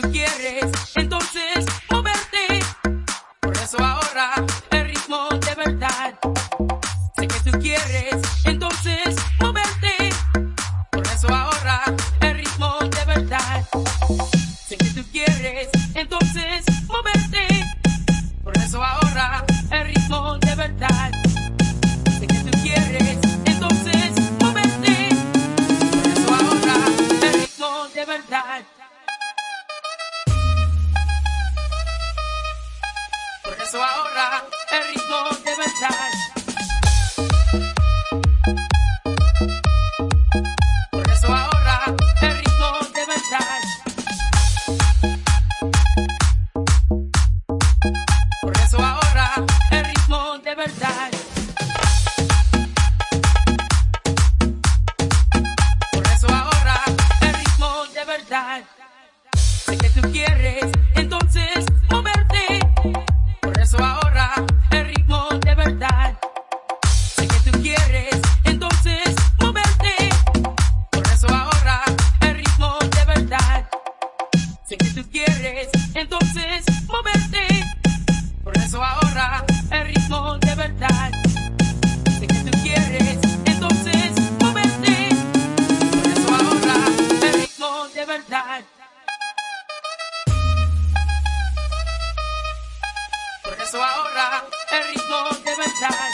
quieres entonces moverte. Por eso ahora el ritmo de verdad. Eso ahora el ritmo de verdad. Sé que tú quieres Sé que tú quieres entonces moverte. Por eso ahora el ritmo de verdad. Sé que tú quieres entonces moverte. Por eso ahora el ritmo de verdad. Por eso ahora el ritmo de verdad.